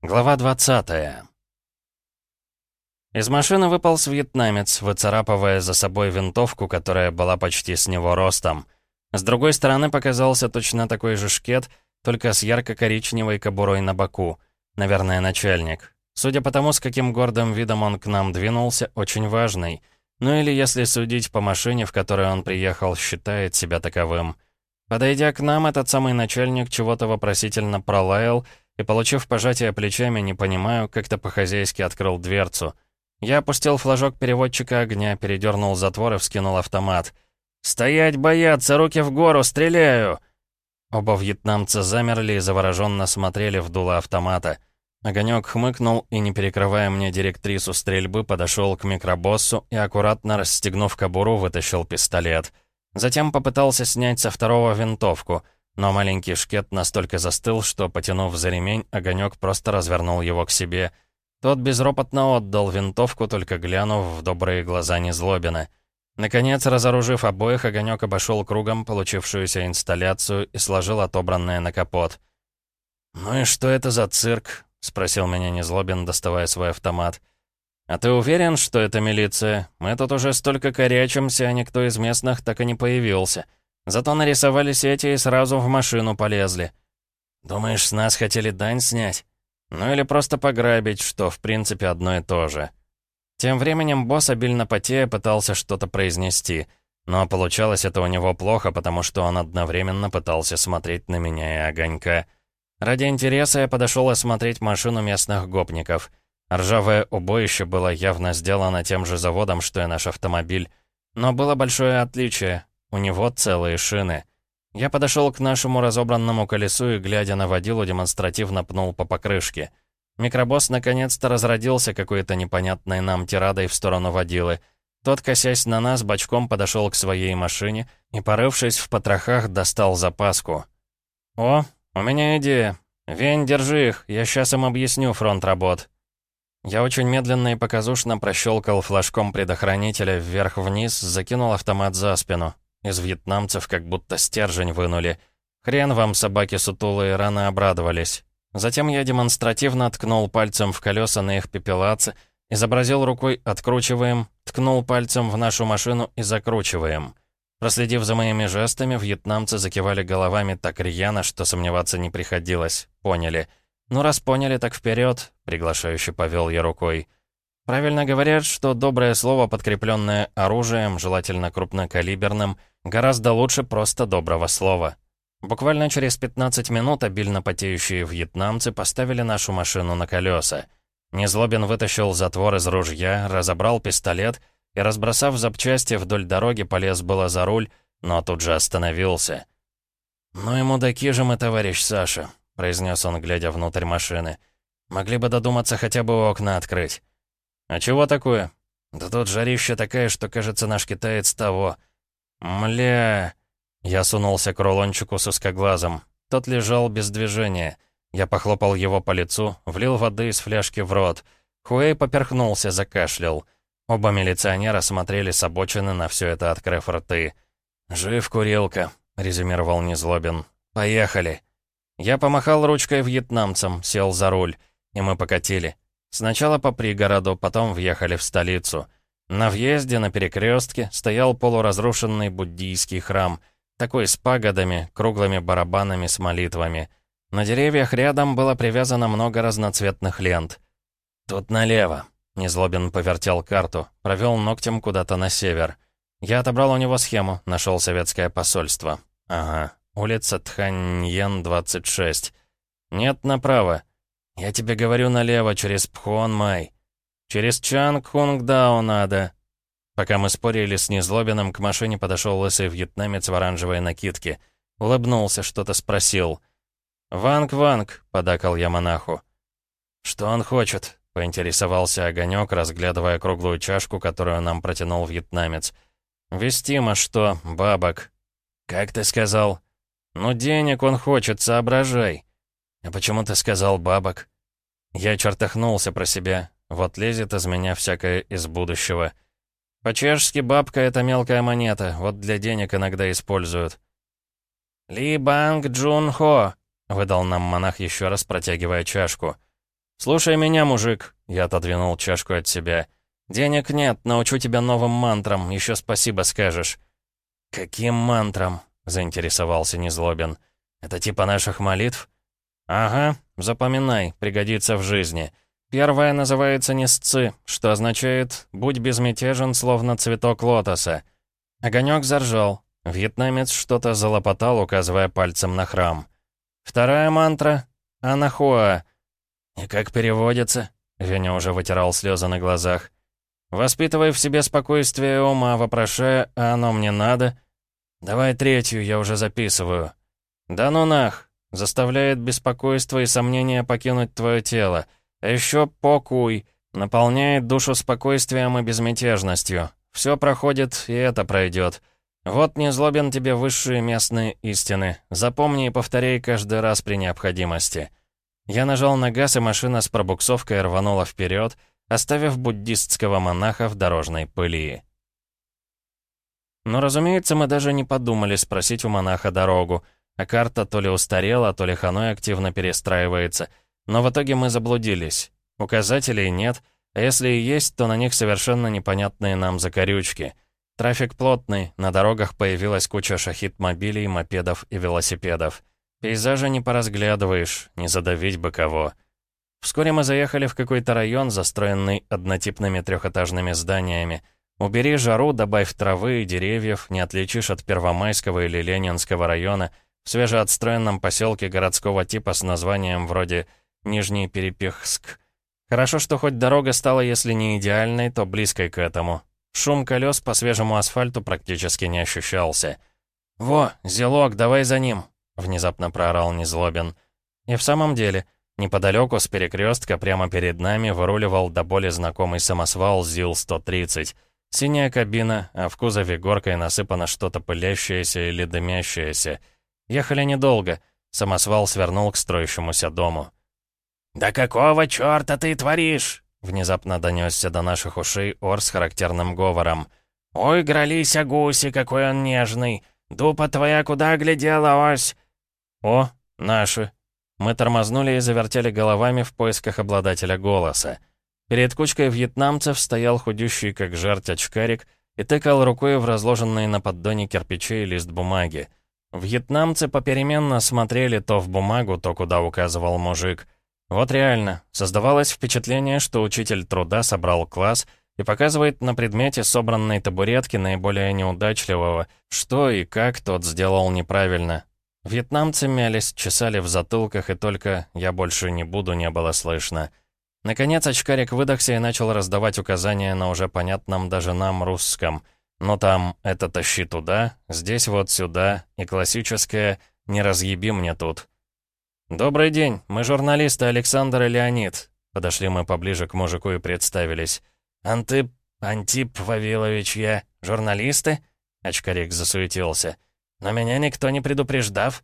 Глава 20 Из машины выполз вьетнамец, выцарапывая за собой винтовку, которая была почти с него ростом. С другой стороны показался точно такой же шкет, только с ярко-коричневой кобурой на боку. Наверное, начальник. Судя по тому, с каким гордым видом он к нам двинулся, очень важный. Ну или, если судить по машине, в которой он приехал, считает себя таковым. Подойдя к нам, этот самый начальник чего-то вопросительно пролаял, и, получив пожатие плечами, не понимаю, как-то по-хозяйски открыл дверцу. Я опустил флажок переводчика огня, передернул затвор и вскинул автомат. «Стоять, бояться! Руки в гору! Стреляю!» Оба вьетнамца замерли и завороженно смотрели в дуло автомата. Огонек хмыкнул и, не перекрывая мне директрису стрельбы, подошел к микробоссу и, аккуратно расстегнув кобуру, вытащил пистолет. Затем попытался снять со второго винтовку — но маленький шкет настолько застыл, что, потянув за ремень, огонек просто развернул его к себе. Тот безропотно отдал винтовку, только глянув в добрые глаза Незлобина. Наконец, разоружив обоих, огонек обошел кругом получившуюся инсталляцию и сложил отобранное на капот. «Ну и что это за цирк?» — спросил меня Незлобин, доставая свой автомат. «А ты уверен, что это милиция? Мы тут уже столько корячимся, а никто из местных так и не появился». Зато нарисовали сети и сразу в машину полезли. Думаешь, с нас хотели дань снять? Ну или просто пограбить, что в принципе одно и то же. Тем временем босс, обильно потея, пытался что-то произнести. Но получалось это у него плохо, потому что он одновременно пытался смотреть на меня и огонька. Ради интереса я подошел осмотреть машину местных гопников. Ржавое убоище было явно сделано тем же заводом, что и наш автомобиль. Но было большое отличие. У него целые шины. Я подошел к нашему разобранному колесу и, глядя на водилу, демонстративно пнул по покрышке. Микробосс наконец-то разродился какой-то непонятной нам тирадой в сторону водилы. Тот, косясь на нас, бочком подошел к своей машине и, порывшись в потрохах, достал запаску. «О, у меня идея. Вень, держи их, я сейчас им объясню фронт работ». Я очень медленно и показушно прощелкал флажком предохранителя вверх-вниз, закинул автомат за спину. Из вьетнамцев как будто стержень вынули. Хрен вам, собаки сутулые, рано обрадовались. Затем я демонстративно ткнул пальцем в колеса на их пепелаце, изобразил рукой «откручиваем», ткнул пальцем в нашу машину и «закручиваем». Проследив за моими жестами, вьетнамцы закивали головами так рьяно, что сомневаться не приходилось. Поняли. «Ну, раз поняли, так вперед, приглашающе повел я рукой. Правильно говорят, что доброе слово, подкрепленное оружием, желательно крупнокалиберным, гораздо лучше просто доброго слова. Буквально через 15 минут обильно потеющие вьетнамцы поставили нашу машину на колеса. Незлобин вытащил затвор из ружья, разобрал пистолет и, разбросав запчасти вдоль дороги, полез было за руль, но тут же остановился. «Ну и мудаки же мы, товарищ Саша», — произнес он, глядя внутрь машины. «Могли бы додуматься хотя бы окна открыть». «А чего такое?» «Да тут жарища такая, что, кажется, наш китаец того». «Мля...» Я сунулся к рулончику с узкоглазом. Тот лежал без движения. Я похлопал его по лицу, влил воды из фляжки в рот. Хуэй поперхнулся, закашлял. Оба милиционера смотрели с обочины на все это, открыв рты. «Жив, курилка», — резюмировал Незлобин. «Поехали». Я помахал ручкой вьетнамцам, сел за руль, и мы покатили. Сначала по пригороду, потом въехали в столицу. На въезде, на перекрестке, стоял полуразрушенный буддийский храм, такой с пагодами, круглыми барабанами с молитвами. На деревьях рядом было привязано много разноцветных лент. «Тут налево», — Незлобин повертел карту, провел ногтем куда-то на север. Я отобрал у него схему, нашел советское посольство. Ага, улица Тханьен, 26. Нет, направо. «Я тебе говорю налево, через Пхон-Май. Через Чанг-Хунг-Дао надо». Пока мы спорили с Незлобиным, к машине подошел лысый вьетнамец в оранжевой накидке. Улыбнулся, что-то спросил. «Vâng-vâng», — поддакал я монаху. «Что он хочет?» — поинтересовался Огонек, разглядывая круглую чашку, которую нам протянул вьетнамец. «Вестимо что, бабок?» «Как ты сказал?» «Ну, денег он хочет, соображай». «А почему ты сказал бабок?» Я чертахнулся про себя. Вот лезет из меня всякое из будущего. По-чешски бабка — это мелкая монета, вот для денег иногда используют. «Ли Банг Джун Хо», — выдал нам монах еще раз, протягивая чашку. «Слушай меня, мужик», — я отодвинул чашку от себя. «Денег нет, научу тебя новым мантрам, еще спасибо скажешь». «Каким мантрам?» — заинтересовался Незлобин. «Это типа наших молитв?» «Ага, запоминай, пригодится в жизни. Первая называется «несцы», что означает «будь безмятежен, словно цветок лотоса». Огонек заржал. Вьетнамец что-то залопотал, указывая пальцем на храм. Вторая мантра — «Анахуа». «И как переводится?» Веня уже вытирал слезы на глазах. «Воспитывай в себе спокойствие ума, вопрошая, а оно мне надо?» «Давай третью, я уже записываю». «Да ну нах!» Заставляет беспокойство и сомнения покинуть твое тело. А еще покуй. Наполняет душу спокойствием и безмятежностью. Все проходит, и это пройдет. Вот не злобен тебе высшие местные истины. Запомни и повторяй каждый раз при необходимости. Я нажал на газ, и машина с пробуксовкой рванула вперед, оставив буддистского монаха в дорожной пыли. Но, разумеется, мы даже не подумали спросить у монаха дорогу, а карта то ли устарела, то ли ханой активно перестраивается. Но в итоге мы заблудились. Указателей нет, а если и есть, то на них совершенно непонятные нам закорючки. Трафик плотный, на дорогах появилась куча шахид-мобилей, мопедов и велосипедов. Пейзажа не поразглядываешь, не задавить бы кого. Вскоре мы заехали в какой-то район, застроенный однотипными трехэтажными зданиями. Убери жару, добавь травы и деревьев, не отличишь от Первомайского или Ленинского района — в свежеотстроенном поселке городского типа с названием вроде Нижний Перепихск. Хорошо, что хоть дорога стала, если не идеальной, то близкой к этому. Шум колес по свежему асфальту практически не ощущался. «Во, зелок, давай за ним!» — внезапно проорал Незлобин. И в самом деле, неподалеку с перекрестка прямо перед нами выруливал до боли знакомый самосвал ЗИЛ-130. Синяя кабина, а в кузове горкой насыпано что-то пылящееся или дымящееся — Ехали недолго. Самосвал свернул к строящемуся дому. «Да какого чёрта ты творишь?» Внезапно донёсся до наших ушей ор с характерным говором. «Ой, гралися гуси, какой он нежный! Дупа твоя куда глядела, ось?» «О, наши!» Мы тормознули и завертели головами в поисках обладателя голоса. Перед кучкой вьетнамцев стоял худющий, как жерть очкарик, и тыкал рукой в разложенный на поддоне кирпичей лист бумаги. Вьетнамцы попеременно смотрели то в бумагу, то куда указывал мужик. Вот реально, создавалось впечатление, что учитель труда собрал класс и показывает на предмете собранной табуретки наиболее неудачливого, что и как тот сделал неправильно. Вьетнамцы мялись, чесали в затылках, и только «я больше не буду» не было слышно. Наконец очкарик выдохся и начал раздавать указания на уже понятном даже нам русском — но там «это тащи туда», здесь вот сюда, и классическое «не разъеби мне тут». «Добрый день, мы журналисты Александр и Леонид». Подошли мы поближе к мужику и представились. «Антип... Антип Вавилович, я... Журналисты?» Очкарик засуетился. «Но меня никто не предупреждав».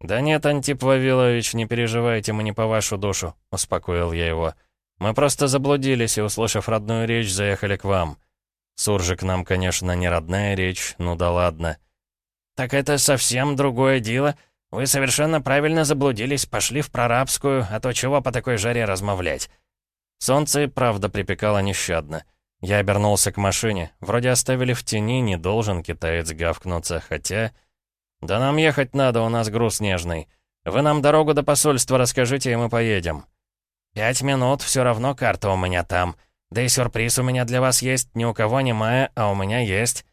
«Да нет, Антип Вавилович, не переживайте, мы не по вашу душу», — успокоил я его. «Мы просто заблудились и, услышав родную речь, заехали к вам». Суржик нам, конечно, не родная речь, ну да ладно. «Так это совсем другое дело. Вы совершенно правильно заблудились, пошли в прорабскую, а то чего по такой жаре размовлять?» Солнце и правда припекало нещадно. Я обернулся к машине. Вроде оставили в тени, не должен китаец гавкнуться, хотя... «Да нам ехать надо, у нас груз нежный. Вы нам дорогу до посольства расскажите, и мы поедем». «Пять минут, все равно карта у меня там. Да и сюрприз у меня для вас есть, ни у кого не мая, а у меня есть».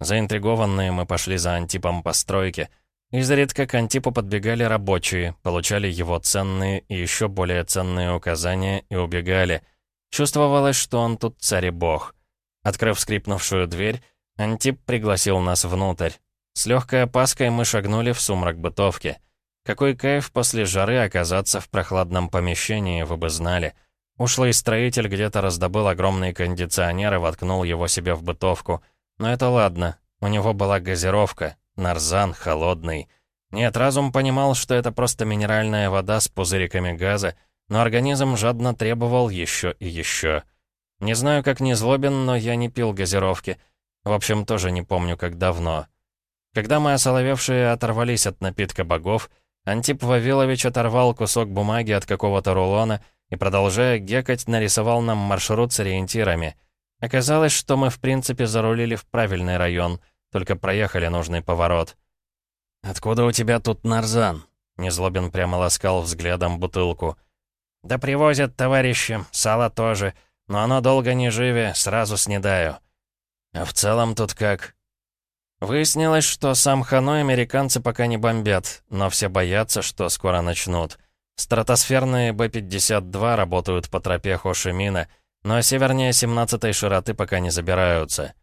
Заинтригованные мы пошли за Антипом по стройке. Изредка к Антипу подбегали рабочие, получали его ценные и еще более ценные указания и убегали. Чувствовалось, что он тут царь и бог. Открыв скрипнувшую дверь, Антип пригласил нас внутрь. С легкой опаской мы шагнули в сумрак бытовки. Какой кайф после жары оказаться в прохладном помещении, вы бы знали. Ушлый строитель где-то раздобыл огромный кондиционер и воткнул его себе в бытовку. Но это ладно, у него была газировка, нарзан, холодный. Нет, разум понимал, что это просто минеральная вода с пузыриками газа, но организм жадно требовал еще и еще. Не знаю, как не злобен, но я не пил газировки. В общем, тоже не помню, как давно. Когда мы, осоловевшие, оторвались от напитка богов, Антип Вавилович оторвал кусок бумаги от какого-то рулона и, продолжая гекать, нарисовал нам маршрут с ориентирами. Оказалось, что мы в принципе зарулили в правильный район, только проехали нужный поворот. «Откуда у тебя тут нарзан?» Незлобин прямо ласкал взглядом бутылку. «Да привозят товарищи, сало тоже, но оно долго не живе, сразу снедаю». «А в целом тут как?» Выяснилось, что сам Ханой американцы пока не бомбят, но все боятся, что скоро начнут. Стратосферные Б-52 работают по тропе Хошимина, но севернее 17-й широты пока не забираются.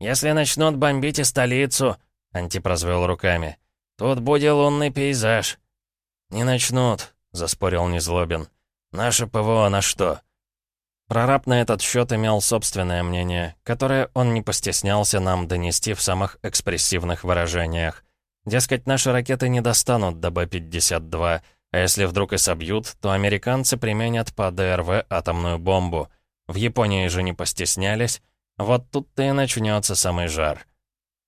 «Если начнут бомбить и столицу», — Антип развел руками, — «тут будет лунный пейзаж». «Не начнут», — заспорил Незлобин. «Наше ПВО на что?» Прораб на этот счет имел собственное мнение, которое он не постеснялся нам донести в самых экспрессивных выражениях. Дескать, наши ракеты не достанут до Б-52, а если вдруг и собьют, то американцы применят по ДРВ атомную бомбу. В Японии же не постеснялись. Вот тут-то и начнется самый жар.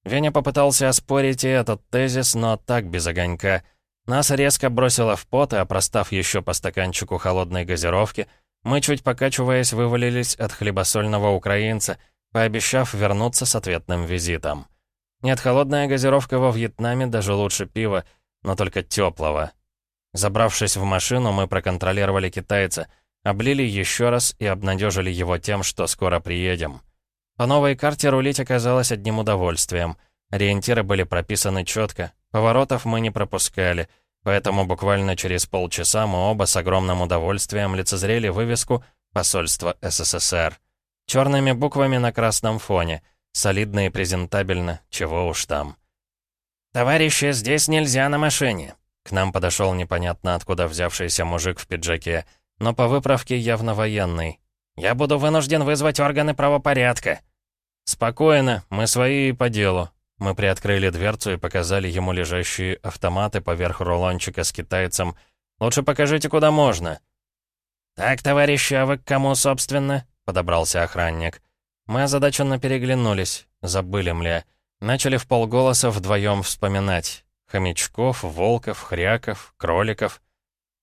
Веня попытался оспорить и этот тезис, но так без огонька. Нас резко бросило в пот, и, опростав еще по стаканчику холодной газировки, мы, чуть покачиваясь, вывалились от хлебосольного украинца, пообещав вернуться с ответным визитом. Нет, холодная газировка во Вьетнаме даже лучше пива, но только теплого. Забравшись в машину, мы проконтролировали китайца, облили еще раз и обнадежили его тем, что скоро приедем. По новой карте рулить оказалось одним удовольствием. Ориентиры были прописаны четко, поворотов мы не пропускали — Поэтому буквально через полчаса мы оба с огромным удовольствием лицезрели вывеску «Посольство СССР». Черными буквами на красном фоне. Солидно и презентабельно, чего уж там. «Товарищи, здесь нельзя на машине!» К нам подошел непонятно откуда взявшийся мужик в пиджаке, но по выправке явно военный. «Я буду вынужден вызвать органы правопорядка». «Спокойно, мы свои и по делу», мы приоткрыли дверцу и показали ему лежащие автоматы поверх рулончика с китайцем. «Лучше покажите, куда можно». «Так, товарищи, а вы к кому, собственно?» — подобрался охранник. Мы озадаченно переглянулись. Забыли, мля. Начали в полголоса вдвоем вспоминать. Хомячков, Волков, Хряков, Кроликов.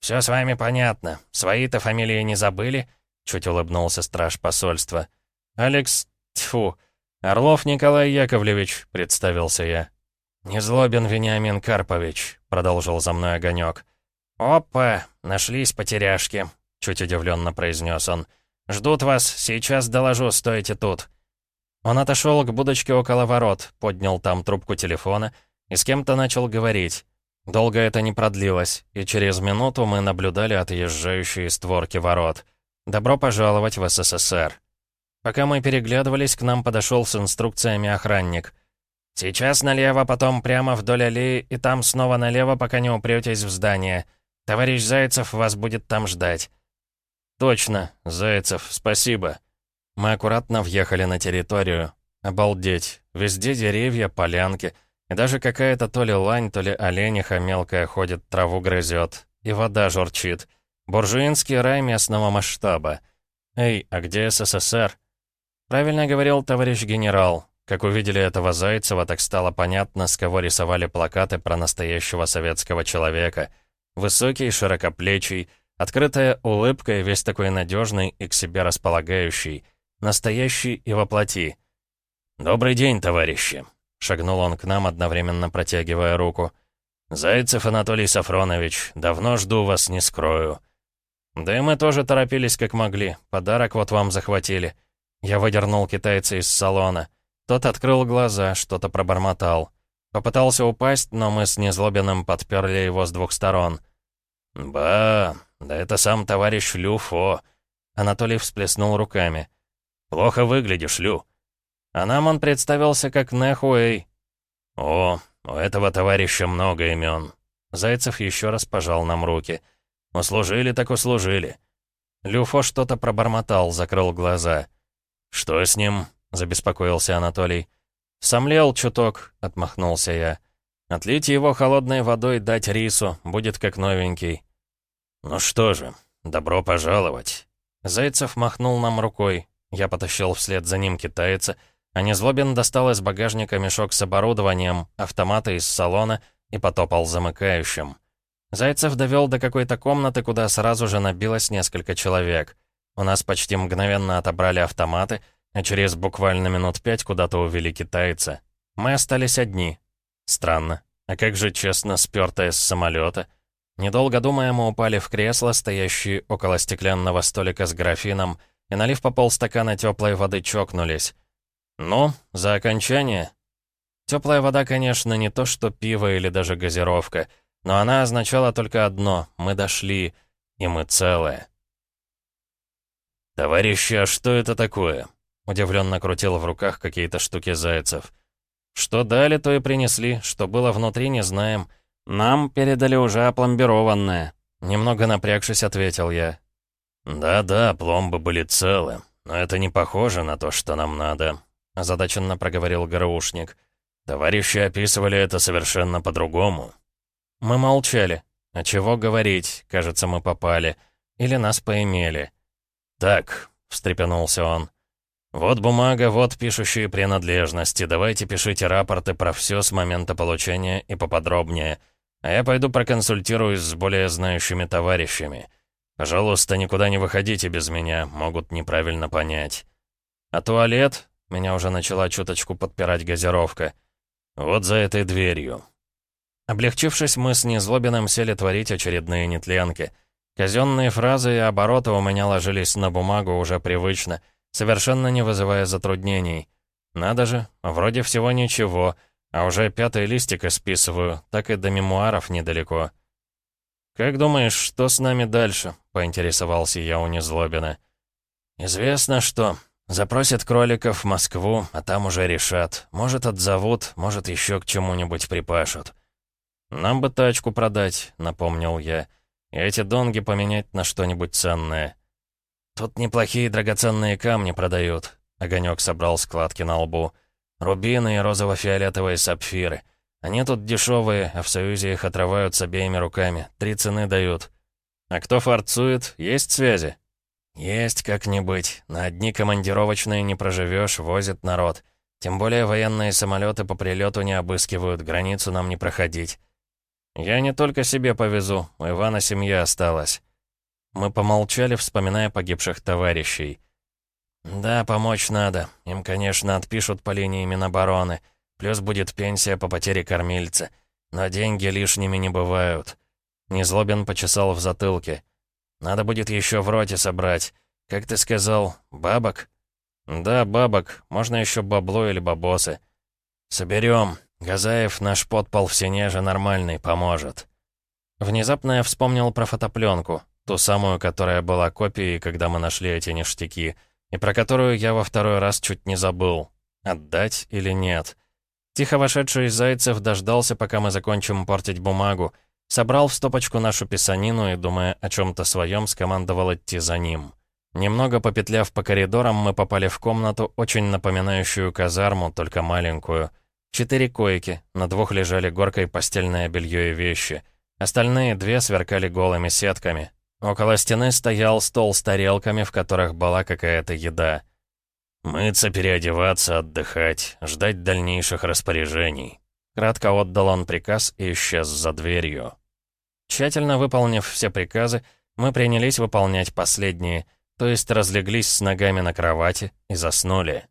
«Все с вами понятно. Свои-то фамилии не забыли?» — чуть улыбнулся страж посольства. «Алекс... Тьфу...» «Орлов Николай Яковлевич», — представился я. «Незлобин Вениамин Карпович», — продолжил за мной огонек. «Опа, нашлись потеряшки», — чуть удивленно произнес он. «Ждут вас, сейчас доложу, стойте тут». Он отошел к будочке около ворот, поднял там трубку телефона и с кем-то начал говорить. Долго это не продлилось, и через минуту мы наблюдали отъезжающие створки ворот. «Добро пожаловать в СССР». Пока мы переглядывались, к нам подошел с инструкциями охранник. «Сейчас налево, потом прямо вдоль аллеи, и там снова налево, пока не упретесь в здание. Товарищ Зайцев вас будет там ждать». «Точно, Зайцев, спасибо». Мы аккуратно въехали на территорию. Обалдеть. Везде деревья, полянки. И даже какая-то то ли лань, то ли олениха мелкая ходит, траву грызет. И вода журчит. Буржуинский рай местного масштаба. «Эй, а где СССР?» Правильно говорил товарищ генерал. Как увидели этого Зайцева, так стало понятно, с кого рисовали плакаты про настоящего советского человека. Высокий, широкоплечий, открытая улыбка и весь такой надежный и к себе располагающий. Настоящий и воплоти. «Добрый день, товарищи!» — шагнул он к нам, одновременно протягивая руку. «Зайцев Анатолий Сафронович, давно жду вас, не скрою». «Да и мы тоже торопились как могли. Подарок вот вам захватили». Я выдернул китайца из салона. Тот открыл глаза, что-то пробормотал. Попытался упасть, но мы с Незлобиным подперли его с двух сторон. «Ба, да это сам товарищ Люфо!» Анатолий всплеснул руками. «Плохо выглядишь, Лю». А нам он представился как Нэхуэй. «О, у этого товарища много имен». Зайцев еще раз пожал нам руки. «Услужили так услужили». Люфо что-то пробормотал, закрыл глаза. «Что с ним?» — забеспокоился Анатолий. «Сомлел чуток», — отмахнулся я. «Отлить его холодной водой, дать рису, будет как новенький». «Ну что же, добро пожаловать». Зайцев махнул нам рукой. Я потащил вслед за ним китайца, а Незлобин достал из багажника мешок с оборудованием, автоматы из салона и потопал замыкающим. Зайцев довел до какой-то комнаты, куда сразу же набилось несколько человек. У нас почти мгновенно отобрали автоматы, а через буквально минут пять куда-то увели китайца. Мы остались одни. Странно. А как же честно спёртая с самолета? Недолго думая, мы упали в кресло, стоящие около стеклянного столика с графином, и, налив по полстакана теплой воды, чокнулись. «Ну, за окончание?» Теплая вода, конечно, не то что пиво или даже газировка, но она означала только одно — мы дошли, и мы целые. «Товарищи, а что это такое?» Удивленно крутил в руках какие-то штуки зайцев. «Что дали, то и принесли. Что было внутри, не знаем. Нам передали уже опломбированное». Немного напрягшись, ответил я. «Да-да, пломбы были целы, но это не похоже на то, что нам надо», озадаченно проговорил ГРУшник. «Товарищи описывали это совершенно по-другому». Мы молчали. А чего говорить, кажется, мы попали. Или нас поимели. «Так», — встрепенулся он, «Вот бумага, вот пишущие принадлежности. Давайте пишите рапорты про все с момента получения и поподробнее. А я пойду проконсультируюсь с более знающими товарищами. Пожалуйста, никуда не выходите без меня, могут неправильно понять». «А туалет?» Меня уже начала чуточку подпирать газировка. «Вот за этой дверью». Облегчившись, мы с Незлобиным сели творить очередные нетленки. Казенные фразы и обороты у меня ложились на бумагу уже привычно — совершенно не вызывая затруднений. Надо же, вроде всего ничего, а уже пятый листик исписываю, так и до мемуаров недалеко. «Как думаешь, что с нами дальше?» — поинтересовался я у Незлобина. «Известно что. Запросят кроликов в Москву, а там уже решат. Может, отзовут, может, еще к чему-нибудь припашут». «Нам бы тачку продать», — напомнил я. «И эти донги поменять на что-нибудь ценное». «Тут неплохие драгоценные камни продают», — Огонек собрал складки на лбу. «Рубины и розово-фиолетовые сапфиры. Они тут дешевые, а в Союзе их отрывают с обеими руками. Три цены дают». «А кто форцует? Есть связи?» «Есть как-нибудь. На одни командировочные не проживешь, возит народ. Тем более военные самолеты по прилету не обыскивают, границу нам не проходить». «Я не только себе повезу, у Ивана семья осталась». Мы помолчали, вспоминая погибших товарищей. «Да, помочь надо. Им, конечно, отпишут по линии Минобороны. Плюс будет пенсия по потере кормильца. Но деньги лишними не бывают». Незлобин почесал в затылке. «Надо будет еще в роте собрать. Как ты сказал, бабок?» «Да, бабок. Можно еще бабло или бабосы». «Соберем. Газаев наш подпол в Синеже нормальный, поможет». Внезапно я вспомнил про фотопленку. Ту самую, которая была копией, когда мы нашли эти ништяки, и про которую я во второй раз чуть не забыл. Отдать или нет? Тихо вошедший Зайцев дождался, пока мы закончим портить бумагу, собрал в стопочку нашу писанину и, думая о чем-то своем, скомандовал идти за ним. Немного попетляв по коридорам, мы попали в комнату, очень напоминающую казарму, только маленькую. Четыре койки, на двух лежали горкой постельное белье и вещи. Остальные две сверкали голыми сетками. Около стены стоял стол с тарелками, в которых была какая-то еда. «Мыться, переодеваться, отдыхать, ждать дальнейших распоряжений». Кратко отдал он приказ и исчез за дверью. Тщательно выполнив все приказы, мы принялись выполнять последние, то есть разлеглись с ногами на кровати и заснули.